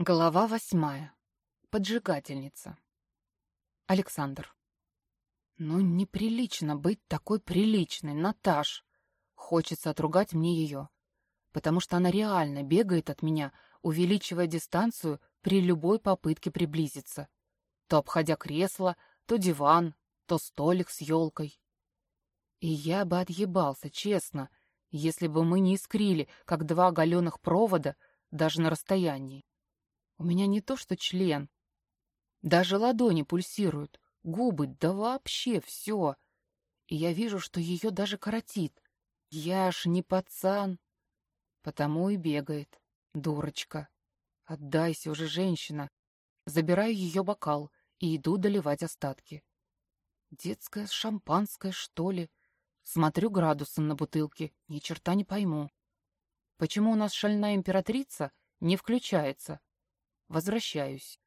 Глава восьмая. Поджигательница. Александр. Ну, неприлично быть такой приличной, Наташ. Хочется отругать мне ее, потому что она реально бегает от меня, увеличивая дистанцию при любой попытке приблизиться. То обходя кресло, то диван, то столик с елкой. И я бы отъебался, честно, если бы мы не искрили, как два оголенных провода, даже на расстоянии. У меня не то что член. Даже ладони пульсируют, губы, да вообще все. И я вижу, что ее даже коротит. Я ж не пацан. Потому и бегает. Дурочка. Отдайся уже, женщина. Забираю ее бокал и иду доливать остатки. Детское шампанское, что ли? Смотрю градусом на бутылке, ни черта не пойму. Почему у нас шальная императрица не включается? Возвращаюсь.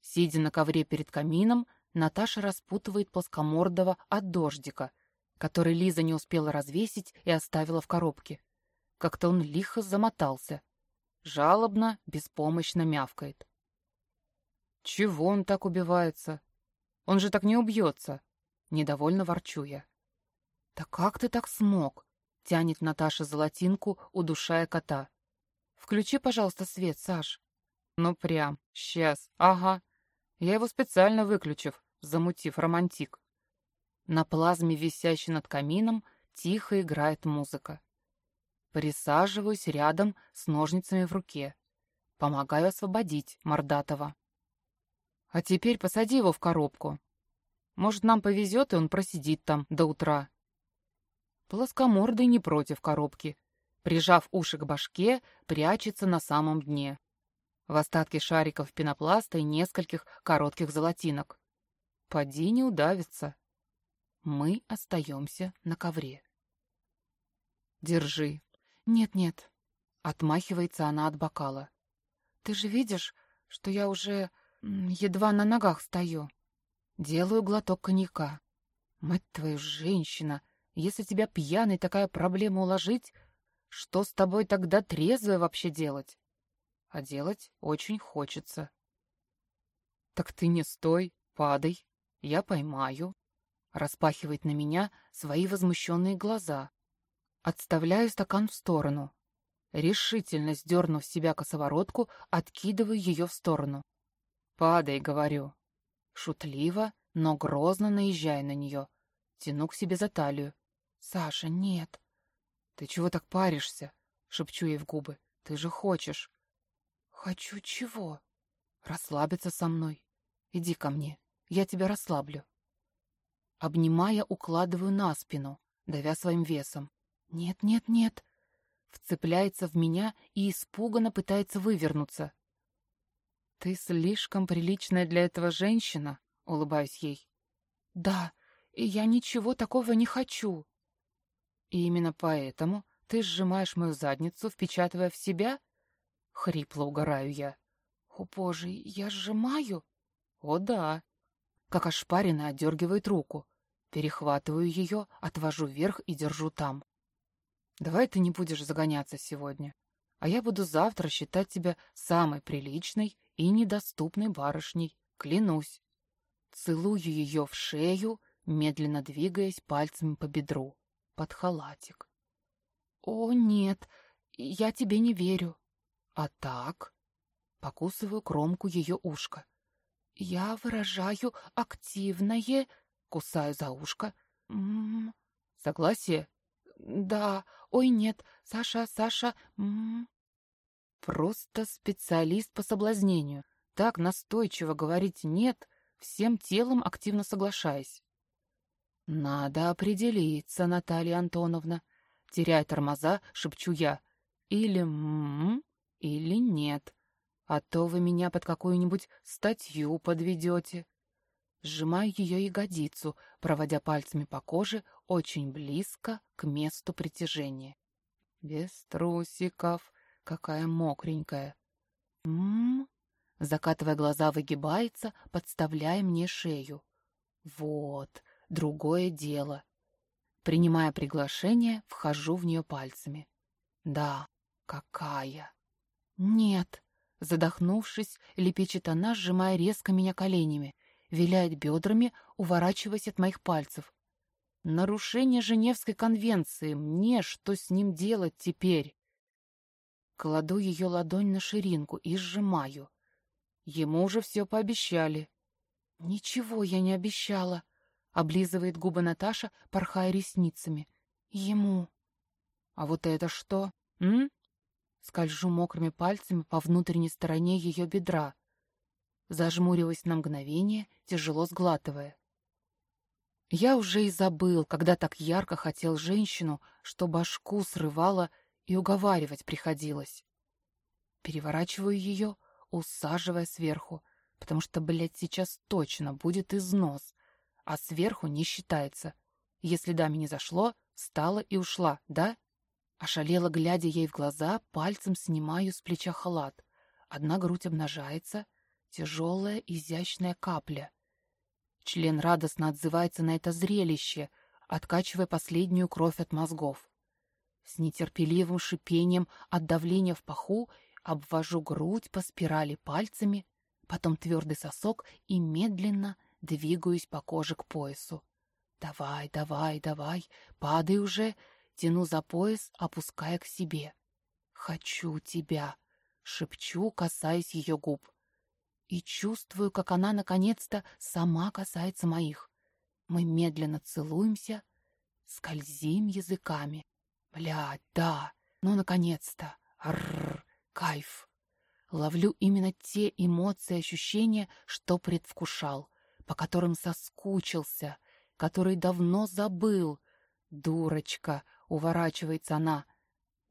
Сидя на ковре перед камином, Наташа распутывает плоскомордого от дождика, который Лиза не успела развесить и оставила в коробке. Как-то он лихо замотался. Жалобно, беспомощно мявкает. «Чего он так убивается? Он же так не убьется!» Недовольно ворчу я. «Да как ты так смог?» — тянет Наташа золотинку, удушая кота. «Включи, пожалуйста, свет, Саш». Ну прям, сейчас, ага. Я его специально выключив, замутив романтик. На плазме, висящей над камином, тихо играет музыка. Присаживаюсь рядом с ножницами в руке. Помогаю освободить Мордатова. А теперь посади его в коробку. Может, нам повезет, и он просидит там до утра. Плоскомордый не против коробки. Прижав уши к башке, прячется на самом дне в остатки шариков пенопласта и нескольких коротких золотинок. Поди не удавится. Мы остаемся на ковре. Держи. Нет-нет. Отмахивается она от бокала. Ты же видишь, что я уже едва на ногах стою. Делаю глоток коньяка. Мать твою, женщина, если тебя пьяной такая проблема уложить, что с тобой тогда трезвое вообще делать? А делать очень хочется. «Так ты не стой, падай, я поймаю», — распахивает на меня свои возмущенные глаза. Отставляю стакан в сторону. Решительно сдернув с себя косоворотку, откидываю ее в сторону. «Падай», — говорю. Шутливо, но грозно наезжая на нее. Тяну к себе за талию. «Саша, нет». «Ты чего так паришься?» — шепчу ей в губы. «Ты же хочешь». «Хочу чего?» «Расслабиться со мной. Иди ко мне, я тебя расслаблю». Обнимая, укладываю на спину, давя своим весом. «Нет, нет, нет!» Вцепляется в меня и испуганно пытается вывернуться. «Ты слишком приличная для этого женщина», — улыбаюсь ей. «Да, и я ничего такого не хочу». «И именно поэтому ты сжимаешь мою задницу, впечатывая в себя?» Хрипло угораю я. О, боже, я сжимаю? О, да. Как ошпаренно отдергивает руку. Перехватываю ее, отвожу вверх и держу там. Давай ты не будешь загоняться сегодня, а я буду завтра считать тебя самой приличной и недоступной барышней, клянусь. Целую ее в шею, медленно двигаясь пальцами по бедру, под халатик. «О, нет, я тебе не верю», а так? Покусываю кромку ее ушка. Я выражаю активное... Кусаю за ушко. М -м -м. Согласие? Да. Ой, нет. Саша, Саша. М -м. Просто специалист по соблазнению. Так настойчиво говорить «нет», всем телом активно соглашаясь. «Надо определиться, Наталья Антоновна», — теряя тормоза, шепчу я. «Или м-м, или нет, а то вы меня под какую-нибудь статью подведете. Сжимаю ее ягодицу, проводя пальцами по коже очень близко к месту притяжения. Без трусиков, какая мокренькая. М-м, закатывая глаза, выгибается, подставляя мне шею. Вот, другое дело. Принимая приглашение, вхожу в нее пальцами. Да, какая! «Нет», Задохнувшись, лепечет она, сжимая резко меня коленями, виляет бедрами, уворачиваясь от моих пальцев. Нарушение Женевской конвенции. Мне что с ним делать теперь? Кладу ее ладонь на ширинку и сжимаю. Ему уже все пообещали. Ничего я не обещала. Облизывает губы Наташа, порхая ресницами. Ему. А вот это что? М? Скольжу мокрыми пальцами по внутренней стороне ее бедра. Зажмуриваясь на мгновение, тяжело сглатывая. Я уже и забыл, когда так ярко хотел женщину, что башку срывало и уговаривать приходилось. Переворачиваю ее, усаживая сверху, потому что, блядь, сейчас точно будет износ, а сверху не считается. Если даме не зашло, встала и ушла, да? Ошалела, глядя ей в глаза, пальцем снимаю с плеча халат. Одна грудь обнажается, тяжелая, изящная капля. Член радостно отзывается на это зрелище, откачивая последнюю кровь от мозгов. С нетерпеливым шипением от давления в паху обвожу грудь по спирали пальцами, потом твердый сосок и медленно двигаюсь по коже к поясу. «Давай, давай, давай, падай уже!» Тяну за пояс, опуская к себе. «Хочу тебя!» — шепчу, касаясь ее губ. И чувствую, как она наконец-то сама касается моих. Мы медленно целуемся, скользим языками. Блядь, да, ну наконец-то. Рррр, кайф. Ловлю именно те эмоции и ощущения, что предвкушал, по которым соскучился, который давно забыл. Дурочка, Уворачивается она.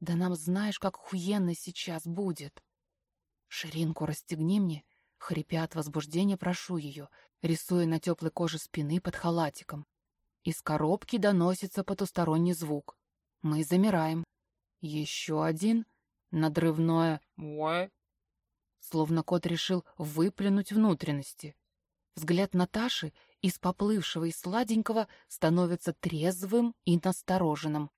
Да нам знаешь, как охуенно сейчас будет. Ширинку расстегни мне. Хрипя от возбуждения, прошу ее, рисуя на теплой коже спины под халатиком. Из коробки доносится потусторонний звук. Мы замираем. Еще один. Надрывное «Уэ». Словно кот решил выплюнуть внутренности. Взгляд Наташи из поплывшего и сладенького становится трезвым и настороженным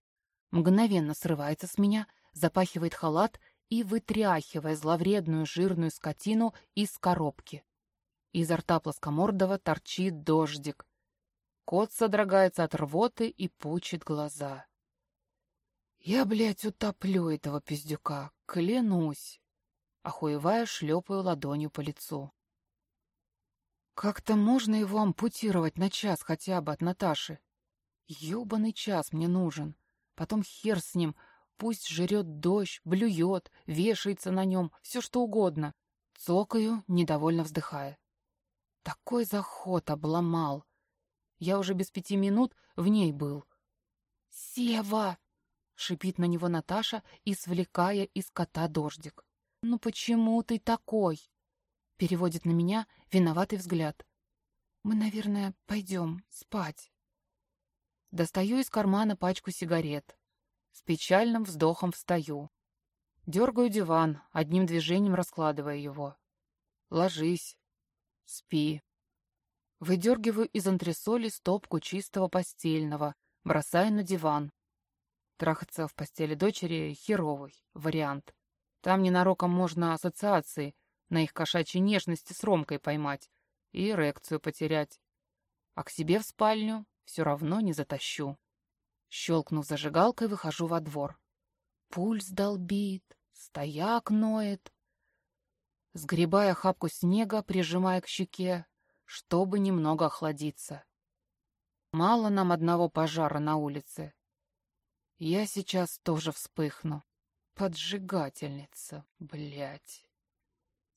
мгновенно срывается с меня, запахивает халат и вытряхивая зловредную жирную скотину из коробки. Изо рта плоскомордого торчит дождик. Кот содрогается от рвоты и пучит глаза. Я, блядь, утоплю этого пиздюка, клянусь. Охуевая, шлепаю ладонью по лицу. Как-то можно его ампутировать на час хотя бы от Наташи. Ёбаный час мне нужен. Потом хер с ним. Пусть жрет дождь, блюет, вешается на нем, все что угодно. Цокаю, недовольно вздыхая. Такой заход обломал. Я уже без пяти минут в ней был. «Сева!» — шипит на него Наташа, извлекая из кота дождик. «Ну почему ты такой?» — переводит на меня виноватый взгляд. «Мы, наверное, пойдем спать». Достаю из кармана пачку сигарет. С печальным вздохом встаю. Дергаю диван, одним движением раскладывая его. Ложись. Спи. Выдергиваю из антресоли стопку чистого постельного, бросаю на диван. Трахаться в постели дочери — херовый вариант. Там ненароком можно ассоциации на их кошачьей нежности с Ромкой поймать и эрекцию потерять. А к себе в спальню все равно не затащу. Щелкнув зажигалкой, выхожу во двор. Пульс долбит, стояк ноет. Сгребая хапку снега, прижимая к щеке, чтобы немного охладиться. Мало нам одного пожара на улице. Я сейчас тоже вспыхну. Поджигательница, блядь.